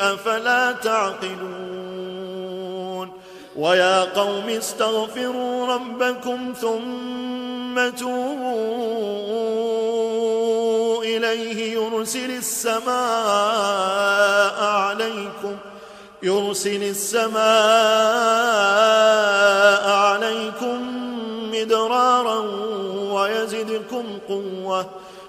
أفلا تعقلون ويا قوم استغفروا ربكم ثم توبوا إليه يرسل السماء عليكم يرسل السماء عليكم مدرارا ويزدكم قوة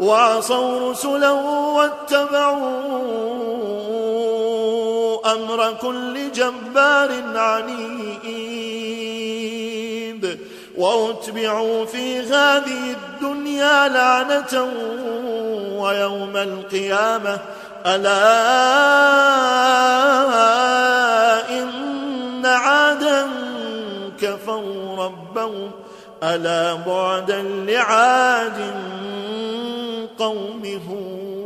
وعصوا رسله واتبعوا أمر كل جبار عنيد واتبعوا في هذه الدنيا لعنة ويوم القيامة. ألا إن عادا كفروا ربهم. ألا بعدا لعاد قوم هود